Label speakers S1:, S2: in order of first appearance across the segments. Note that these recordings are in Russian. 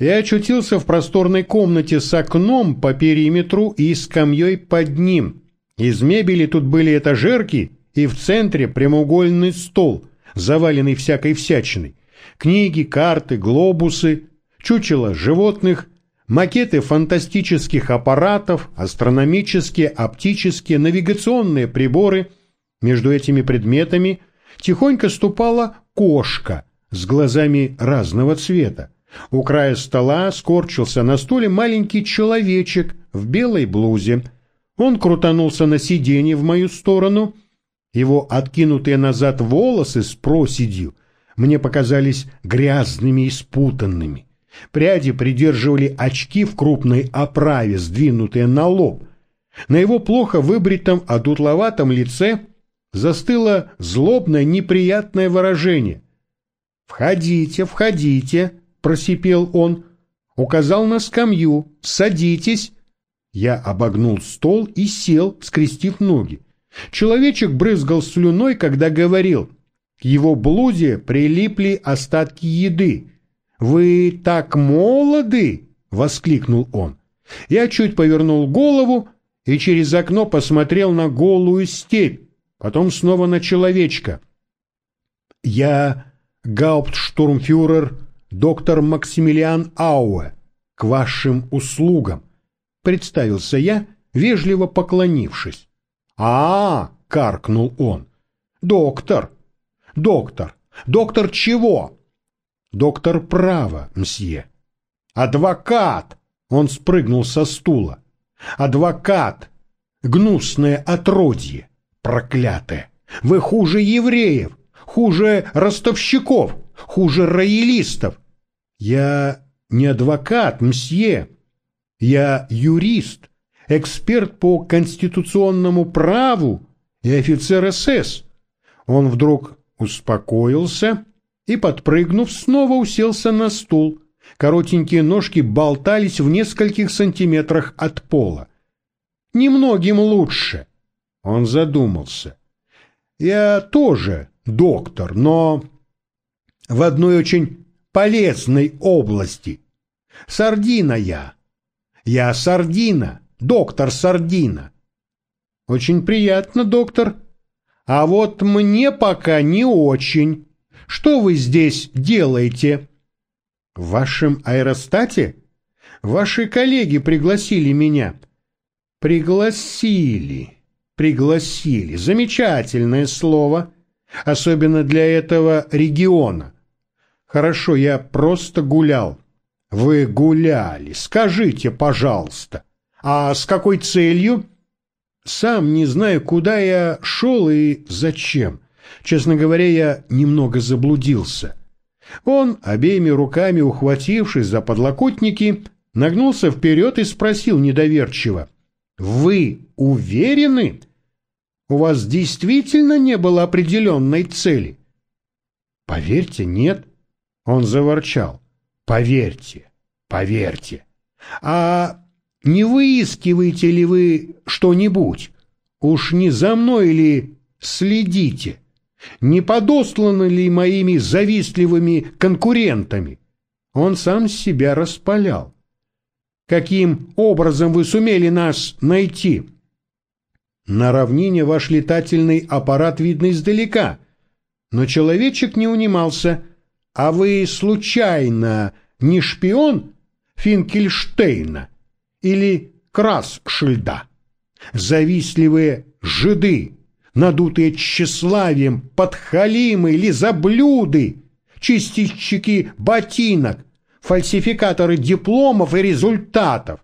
S1: Я очутился в просторной комнате с окном по периметру и скамьей под ним. Из мебели тут были этажерки и в центре прямоугольный стол, заваленный всякой всячиной. Книги, карты, глобусы, чучела животных, макеты фантастических аппаратов, астрономические, оптические, навигационные приборы. Между этими предметами тихонько ступала кошка с глазами разного цвета. У края стола скорчился на стуле маленький человечек в белой блузе. Он крутанулся на сиденье в мою сторону. Его откинутые назад волосы с проседью мне показались грязными и спутанными. Пряди придерживали очки в крупной оправе, сдвинутые на лоб. На его плохо выбритом, одутловатом лице застыло злобное неприятное выражение. «Входите, входите», — просипел он, указал на скамью, «садитесь». Я обогнул стол и сел, скрестив ноги. Человечек брызгал слюной, когда говорил. К его блузе прилипли остатки еды. «Вы так молоды!» — воскликнул он. Я чуть повернул голову и через окно посмотрел на голую степь, потом снова на человечка. «Я гауптштурмфюрер доктор Максимилиан Ауэ, к вашим услугам», — представился я, вежливо поклонившись. а, -а, -а каркнул он. «Доктор! Доктор! Доктор чего?» «Доктор права, мсье». «Адвокат!» — он спрыгнул со стула. «Адвокат! Гнусное отродье! Проклятое! Вы хуже евреев! Хуже ростовщиков! Хуже роялистов. Я не адвокат, мсье. Я юрист, эксперт по конституционному праву и офицер СС. Он вдруг успокоился и, подпрыгнув, снова уселся на стул. Коротенькие ножки болтались в нескольких сантиметрах от пола. Немногим лучше. Он задумался. Я тоже доктор, но в одной очень полезной области. Сардина я. Я Сардина, доктор Сардина. Очень приятно, доктор. А вот мне пока не очень. Что вы здесь делаете? В вашем аэростате? Ваши коллеги пригласили меня. Пригласили. Пригласили. Замечательное слово. Особенно для этого региона. Хорошо, я просто гулял. Вы гуляли. Скажите, пожалуйста. А с какой целью? Сам не знаю, куда я шел и зачем. Честно говоря, я немного заблудился. Он, обеими руками ухватившись за подлокотники, нагнулся вперед и спросил недоверчиво. «Вы уверены? У вас действительно не было определенной цели?» «Поверьте, нет. Он заворчал. «Поверьте, поверьте. А не выискиваете ли вы что-нибудь? Уж не за мной ли следите? Не подосланы ли моими завистливыми конкурентами?» Он сам себя распалял. «Каким образом вы сумели нас найти?» «На равнине ваш летательный аппарат видно издалека». Но человечек не унимался – а вы случайно не шпион Финкельштейна или Красшильда? Завистливые жиды, надутые тщеславием, подхалимы, лизоблюды, чистильщики ботинок, фальсификаторы дипломов и результатов.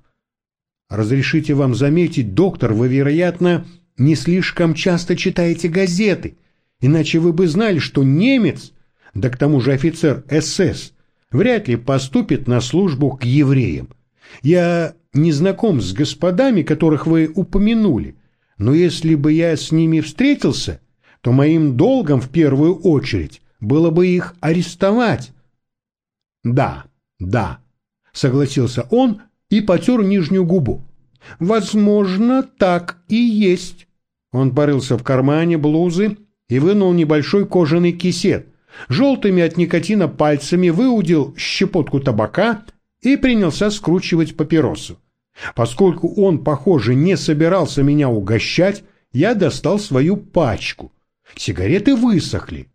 S1: Разрешите вам заметить, доктор, вы, вероятно, не слишком часто читаете газеты, иначе вы бы знали, что немец да к тому же офицер СС, вряд ли поступит на службу к евреям. Я не знаком с господами, которых вы упомянули, но если бы я с ними встретился, то моим долгом в первую очередь было бы их арестовать. Да, да, согласился он и потер нижнюю губу. Возможно, так и есть. Он порылся в кармане блузы и вынул небольшой кожаный кисет, желтыми от никотина пальцами выудил щепотку табака и принялся скручивать папиросу. Поскольку он, похоже, не собирался меня угощать, я достал свою пачку. Сигареты высохли.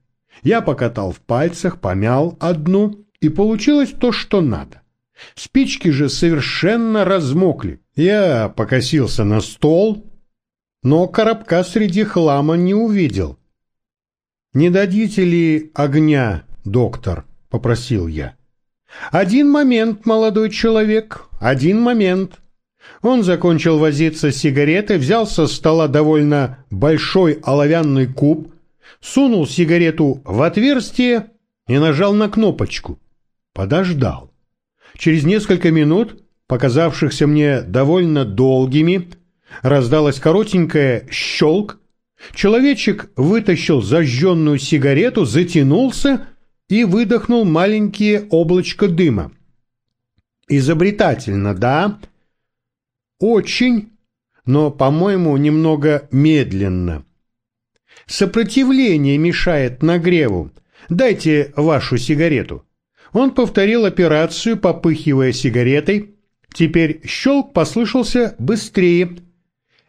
S1: Я покатал в пальцах, помял одну, и получилось то, что надо. Спички же совершенно размокли. Я покосился на стол, но коробка среди хлама не увидел. «Не дадите ли огня, доктор?» — попросил я. «Один момент, молодой человек, один момент». Он закончил возиться с сигаретой, взял со стола довольно большой оловянный куб, сунул сигарету в отверстие и нажал на кнопочку. Подождал. Через несколько минут, показавшихся мне довольно долгими, раздалось коротенькое «щелк», человечек вытащил зажженную сигарету, затянулся и выдохнул маленькие облачко дыма. Изобретательно, да? Очень, но, по-моему, немного медленно. Сопротивление мешает нагреву. Дайте вашу сигарету. Он повторил операцию, попыхивая сигаретой. Теперь щелк послышался быстрее.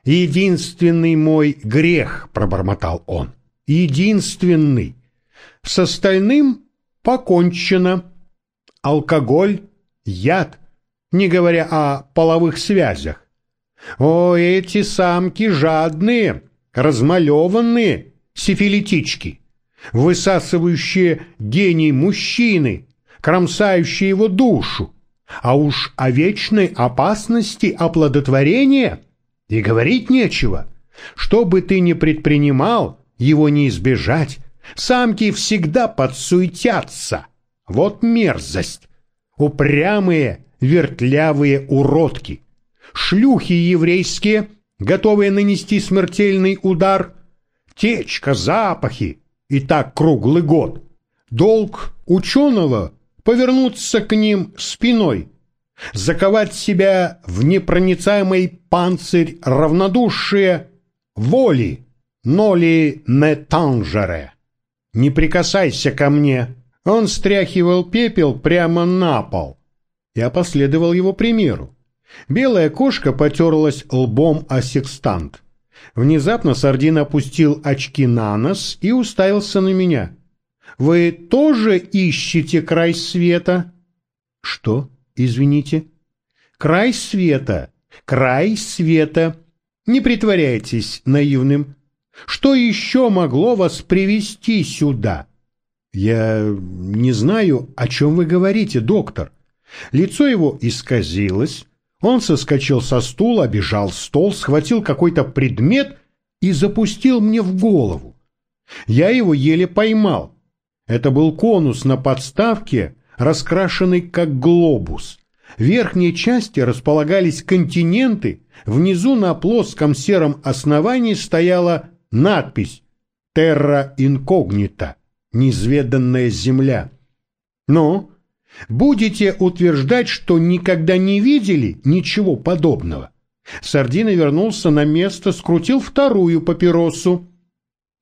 S1: «Единственный мой грех», — пробормотал он. «Единственный. С остальным покончено. Алкоголь, яд, не говоря о половых связях. О, эти самки жадные, размалеванные сифилитички, высасывающие гений мужчины, кромсающие его душу. А уж о вечной опасности оплодотворения и говорить нечего. Что бы ты ни предпринимал, его не избежать. Самки всегда подсуетятся. Вот мерзость. Упрямые, вертлявые уродки. Шлюхи еврейские, готовые нанести смертельный удар. Течка, запахи. И так круглый год. Долг ученого — повернуться к ним спиной, заковать себя в непроницаемый панцирь равнодушие воли, ноли не тангере. «Не прикасайся ко мне!» Он стряхивал пепел прямо на пол. Я последовал его примеру. Белая кошка потерлась лбом о секстант. Внезапно Сардин опустил очки на нос и уставился на меня. «Вы тоже ищете край света?» «Что? Извините?» «Край света! Край света! Не притворяйтесь наивным. Что еще могло вас привести сюда? Я не знаю, о чем вы говорите, доктор. Лицо его исказилось. Он соскочил со стула, обежал стол, схватил какой-то предмет и запустил мне в голову. Я его еле поймал. Это был конус на подставке, раскрашенный как глобус. В верхней части располагались континенты, внизу на плоском сером основании стояла надпись «Терра инкогнита» — «Неизведанная земля». Но будете утверждать, что никогда не видели ничего подобного? Сардина вернулся на место, скрутил вторую папиросу.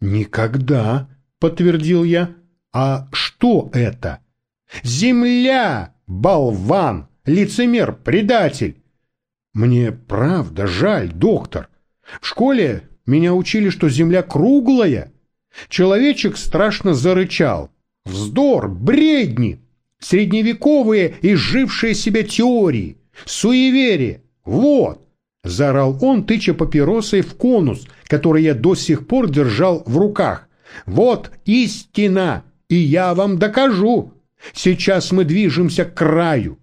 S1: «Никогда», — подтвердил я. «А что это?» «Земля, болван, лицемер, предатель!» «Мне правда жаль, доктор. В школе меня учили, что земля круглая. Человечек страшно зарычал. Вздор, бредни, средневековые и жившие себя теории, суеверие. Вот, заорал он, тыча папиросой в конус, который я до сих пор держал в руках. Вот истина, и я вам докажу. Сейчас мы движемся к краю.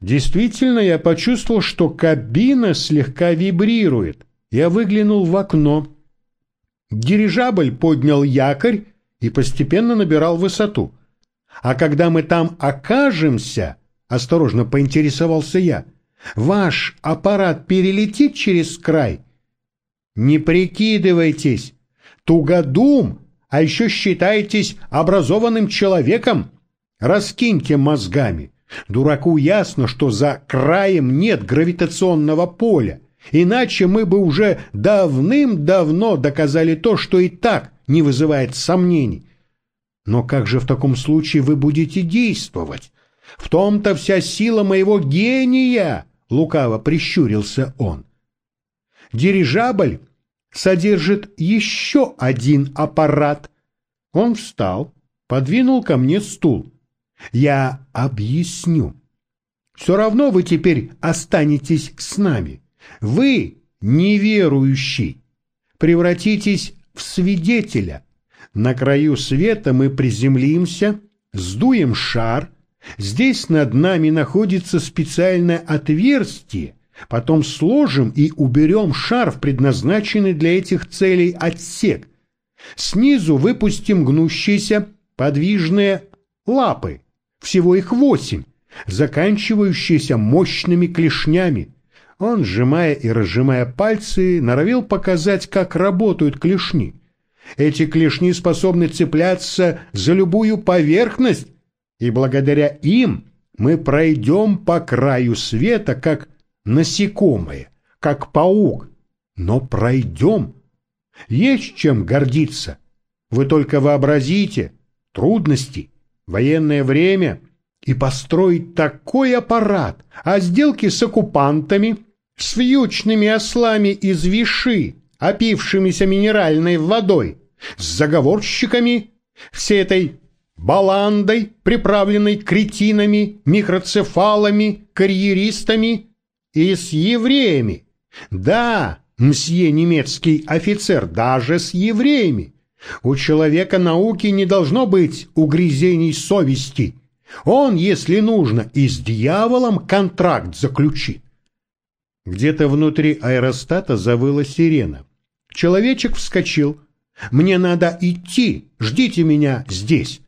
S1: Действительно, я почувствовал, что кабина слегка вибрирует. Я выглянул в окно. Дирижабль поднял якорь и постепенно набирал высоту. А когда мы там окажемся, осторожно поинтересовался я, ваш аппарат перелетит через край? Не прикидывайтесь. Тугодум, а еще считаетесь образованным человеком. Раскиньте мозгами. Дураку ясно, что за краем нет гравитационного поля, Иначе мы бы уже давным-давно доказали то, что и так не вызывает сомнений. Но как же в таком случае вы будете действовать? В том-то вся сила моего гения, лукаво прищурился он. Дирижабль содержит еще один аппарат. Он встал, подвинул ко мне стул. Я объясню. Все равно вы теперь останетесь с нами. Вы, неверующий, превратитесь в свидетеля. На краю света мы приземлимся, сдуем шар. Здесь над нами находится специальное отверстие. Потом сложим и уберем шар в предназначенный для этих целей отсек. Снизу выпустим гнущиеся подвижные лапы. Всего их восемь заканчивающиеся мощными клешнями. Он, сжимая и разжимая пальцы, норовил показать, как работают клешни. Эти клешни способны цепляться за любую поверхность, и благодаря им мы пройдем по краю света, как насекомое, как паук, но пройдем. Есть чем гордиться. Вы только вообразите трудности, военное время — и построить такой аппарат, а сделки с оккупантами, с вьючными ослами из Виши, опившимися минеральной водой, с заговорщиками, всей этой баландой, приправленной кретинами, микроцефалами, карьеристами и с евреями. Да, мсье немецкий офицер, даже с евреями. У человека науки не должно быть угрызений совести – он, если нужно, и с дьяволом контракт заключит. Где-то внутри аэростата завыла сирена. Человечек вскочил. «Мне надо идти, ждите меня здесь».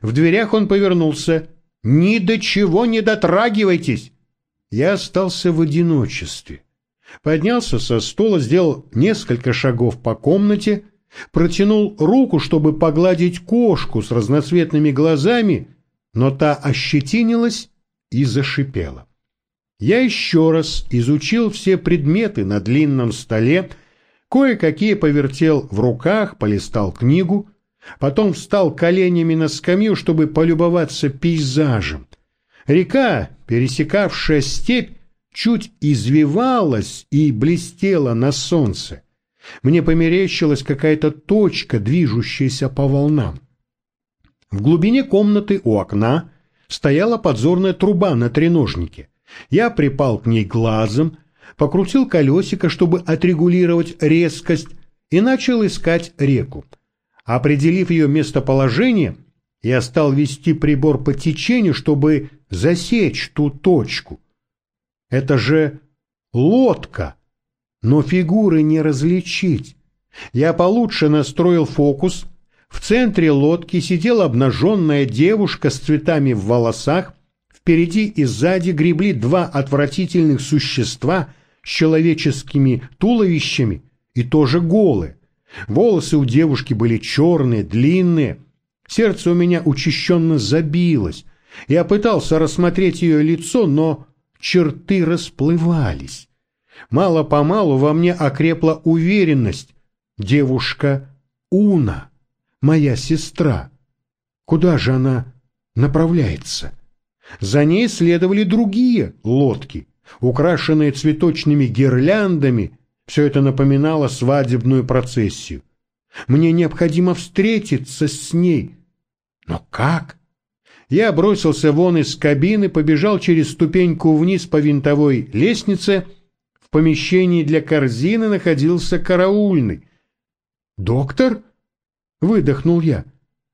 S1: В дверях он повернулся. «Ни до чего не дотрагивайтесь!» Я остался в одиночестве. Поднялся со стола, сделал несколько шагов по комнате, протянул руку, чтобы погладить кошку с разноцветными глазами, но та ощетинилась и зашипела. Я еще раз изучил все предметы на длинном столе, кое-какие повертел в руках, полистал книгу, потом встал коленями на скамью, чтобы полюбоваться пейзажем. Река, пересекавшая степь, чуть извивалась и блестела на солнце. Мне померещилась какая-то точка, движущаяся по волнам. В глубине комнаты у окна стояла подзорная труба на треножнике. Я припал к ней глазом, покрутил колесико, чтобы отрегулировать резкость, и начал искать реку. Определив ее местоположение, я стал вести прибор по течению, чтобы засечь ту точку. Это же лодка, но фигуры не различить. Я получше настроил фокус, в центре лодки сидела обнаженная девушка с цветами в волосах, впереди и сзади гребли два отвратительных существа с человеческими туловищами и тоже голые. Волосы у девушки были черные, длинные. Сердце у меня учащенно забилось. Я пытался рассмотреть ее лицо, но черты расплывались. Мало-помалу во мне окрепла уверенность. Девушка Уна моя сестра. Куда же она направляется? За ней следовали другие лодки, украшенные цветочными гирляндами. Все это напоминало свадебную процессию. Мне необходимо встретиться с ней. Но как? Я бросился вон из кабины, побежал через ступеньку вниз по винтовой лестнице. Помещении для корзины находился караульный. «Доктор?» Выдохнул я.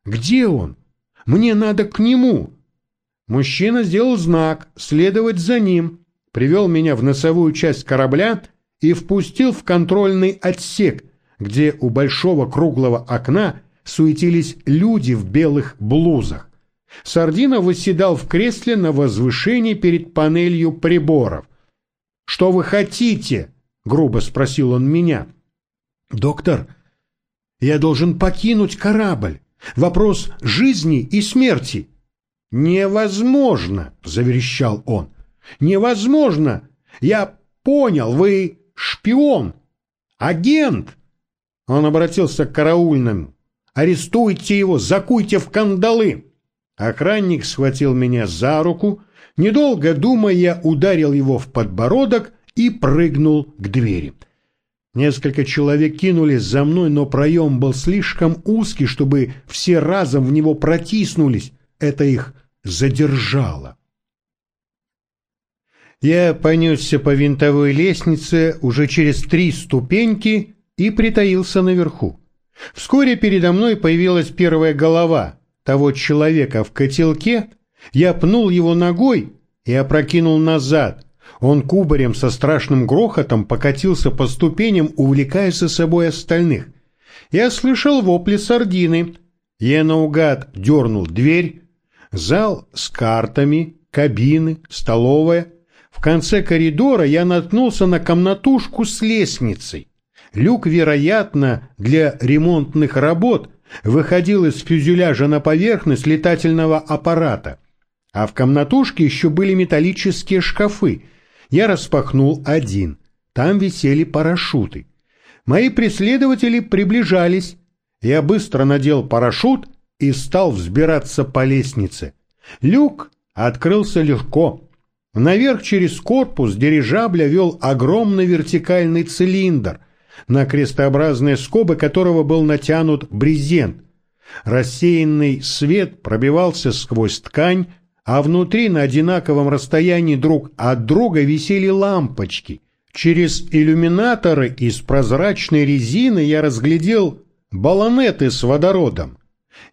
S1: «Где он? Мне надо к нему!» Мужчина сделал знак «следовать за ним», привел меня в носовую часть корабля и впустил в контрольный отсек, где у большого круглого окна суетились люди в белых блузах. Сардина восседал в кресле на возвышении перед панелью приборов. «Что вы хотите?» — грубо спросил он меня. «Доктор, я должен покинуть корабль. Вопрос жизни и смерти. Невозможно, заверещал он. Невозможно. Я понял, вы шпион, агент. Он обратился к караульному. Арестуйте его, закуйте в кандалы. Охранник схватил меня за руку, недолго думая, ударил его в подбородок и прыгнул к двери. Несколько человек кинулись за мной, но проем был слишком узкий, чтобы все разом в него протиснулись. Это их задержало. Я понесся по винтовой лестнице уже через три ступеньки и притаился наверху. Вскоре передо мной появилась первая голова того человека в котелке. Я пнул его ногой и опрокинул назад. Он кубарем со страшным грохотом покатился по ступеням, увлекая за собой остальных. Я слышал вопли сардины. Я наугад дернул дверь. Зал с картами, кабины, столовая — в конце коридора я наткнулся на комнатушку с лестницей. Люк, вероятно, для ремонтных работ выходил из фюзеляжа на поверхность летательного аппарата. А в комнатушке еще были металлические шкафы. Я распахнул один. Там висели парашюты. Мои преследователи приближались. Я быстро надел парашют и стал взбираться по лестнице. Люк открылся легко. Наверх через корпус дирижабля вел огромный вертикальный цилиндр, на крестообразные скобы которого был натянут брезент. Рассеянный свет пробивался сквозь ткань, а внутри на одинаковом расстоянии друг от друга висели лампочки. Через иллюминаторы из прозрачной резины я разглядел баллонеты с водородом.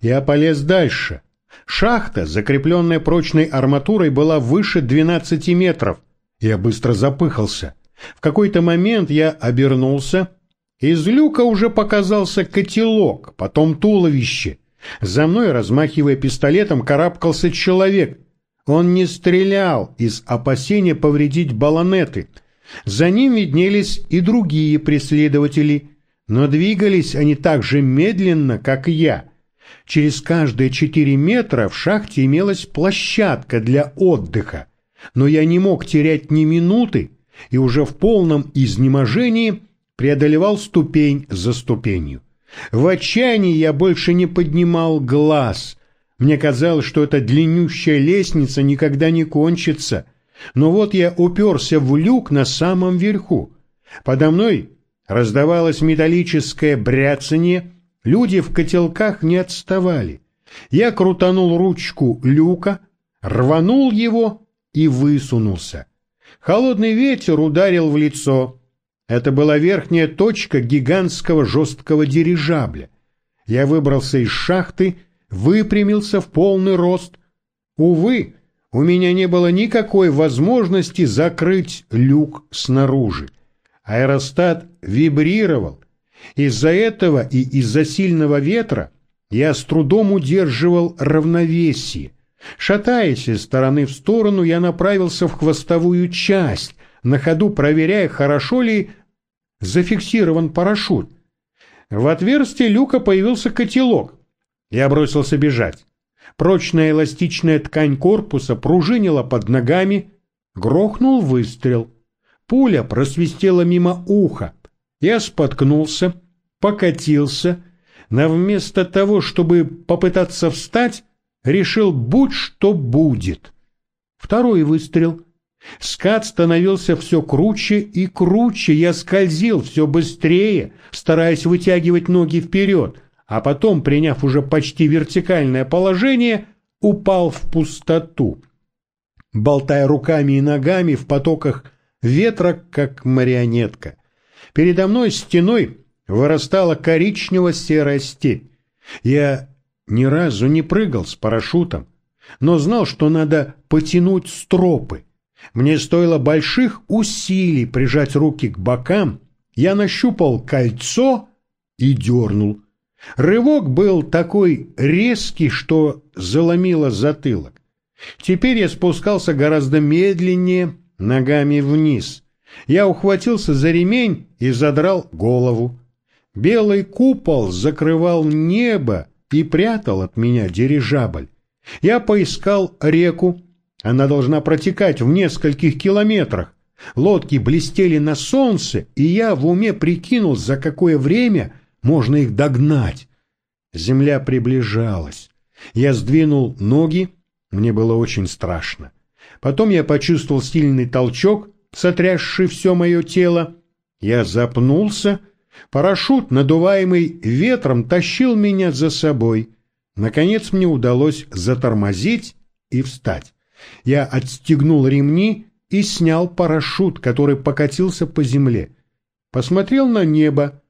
S1: Я полез дальше — Шахта, закрепленная прочной арматурой, была выше 12 метров. Я быстро запыхался. В какой-то момент я обернулся. Из люка уже показался котелок, потом туловище. За мной, размахивая пистолетом, карабкался человек. Он не стрелял из опасения повредить баллонеты. За ним виднелись и другие преследователи, но двигались они так же медленно, как я. Через каждые четыре метра в шахте имелась площадка для отдыха, но я не мог терять ни минуты и уже в полном изнеможении преодолевал ступень за ступенью. В отчаянии я больше не поднимал глаз. Мне казалось, что эта длиннющая лестница никогда не кончится. Но вот я уперся в люк на самом верху. Подо мной раздавалось металлическое бряцание, Люди в котелках не отставали. Я крутанул ручку люка, рванул его и высунулся. Холодный ветер ударил в лицо. Это была верхняя точка гигантского жесткого дирижабля. Я выбрался из шахты, выпрямился в полный рост. Увы, у меня не было никакой возможности закрыть люк снаружи. Аэростат вибрировал, из-за этого и из-за сильного ветра я с трудом удерживал равновесие. Шатаясь из стороны в сторону, я направился в хвостовую часть, на ходу проверяя, хорошо ли зафиксирован парашют. В отверстие люка появился котелок. Я бросился бежать. Прочная эластичная ткань корпуса пружинила под ногами. Грохнул выстрел. Пуля просвистела мимо уха. Я споткнулся, покатился, но вместо того, чтобы попытаться встать, решил будь что будет. Второй выстрел. Скат становился все круче и круче, я скользил все быстрее, стараясь вытягивать ноги вперед, а потом, приняв уже почти вертикальное положение, упал в пустоту. Болтая руками и ногами в потоках ветра, как марионетка. Передо мной стеной вырастала коричнево-серая степь. Я ни разу не прыгал с парашютом, но знал, что надо потянуть стропы. Мне стоило больших усилий прижать руки к бокам, я нащупал кольцо и дернул. Рывок был такой резкий, что заломило затылок. Теперь я спускался гораздо медленнее, ногами вниз. Я ухватился за ремень и задрал голову. Белый купол закрывал небо и прятал от меня дирижабль. Я поискал реку. Она должна протекать в нескольких километрах. Лодки блестели на солнце, и я в уме прикинул, за какое время можно их догнать. Земля приближалась. Я сдвинул ноги, мне было очень страшно. Потом я почувствовал сильный толчок, сотрясший все мое тело. Я запнулся, парашют, надуваемый ветром, тащил меня за собой. Наконец мне удалось затормозить и встать. Я отстегнул ремни и снял парашют, который покатился по земле. Посмотрел на небо.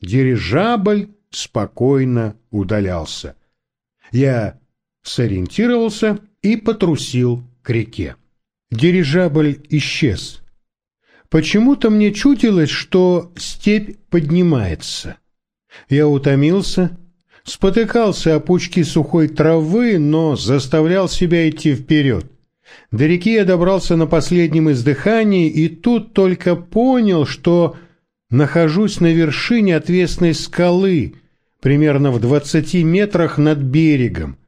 S1: Дирижабль спокойно удалялся. Я сориентировался и потрусил к реке. Дирижабль исчез. Почему-то мне чудилось, что степь поднимается. Я утомился, спотыкался о пучки сухой травы, но заставлял себя идти вперед. До реки я добрался на последнем издыхании и тут только понял, что нахожусь на вершине отвесной скалы, примерно в двадцати метрах над берегом.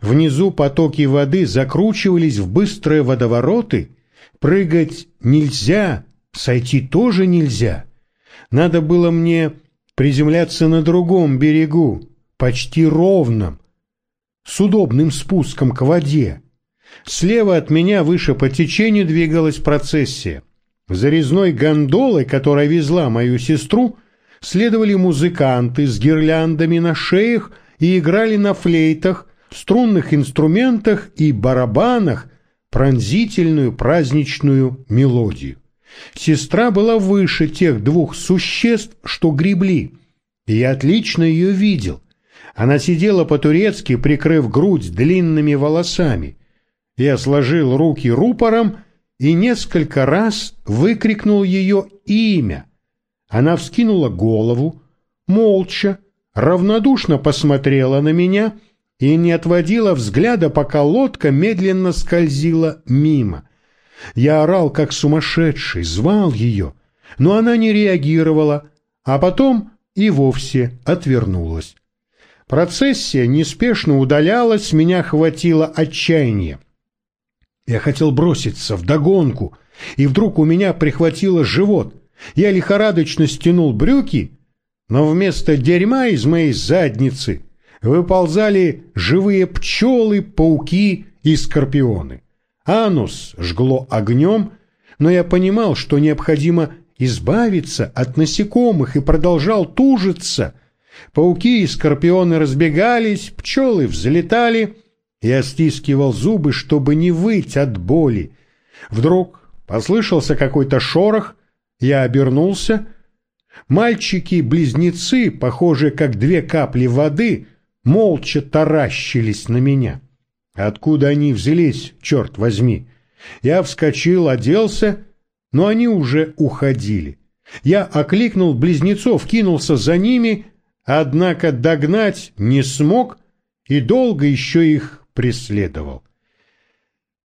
S1: Внизу потоки воды закручивались в быстрые водовороты. Прыгать нельзя, сойти тоже нельзя. Надо было мне приземляться на другом берегу, почти ровном, с удобным спуском к воде. Слева от меня выше по течению двигалась процессия. За резной гондолой, которая везла мою сестру, следовали музыканты с гирляндами на шеях и играли на флейтах, струнных инструментах и барабанах пронзительную праздничную мелодию. Сестра была выше тех двух существ, что гребли, и я отлично ее видел. Она сидела по-турецки, прикрыв грудь длинными волосами. Я сложил руки рупором и несколько раз выкрикнул ее имя. Она вскинула голову, молча, равнодушно посмотрела на меня и не отводила взгляда, пока лодка медленно скользила мимо. Я орал, как сумасшедший, звал ее, но она не реагировала, а потом и вовсе отвернулась. Процессия неспешно удалялась, меня хватило отчаяния. Я хотел броситься в догонку, и вдруг у меня прихватило живот. Я лихорадочно стянул брюки, но вместо дерьма из моей задницы выползали живые пчелы, пауки и скорпионы. Анус жгло огнем, но я понимал, что необходимо избавиться от насекомых и продолжал тужиться. Пауки и скорпионы разбегались, пчелы взлетали. Я стискивал зубы, чтобы не выть от боли. Вдруг послышался какой-то шорох, я обернулся. Мальчики-близнецы, похожие как две капли воды, молча таращились на меня. Откуда они взялись, черт возьми? Я вскочил, оделся, но они уже уходили. Я окликнул близнецов, кинулся за ними, однако догнать не смог и долго еще их преследовал.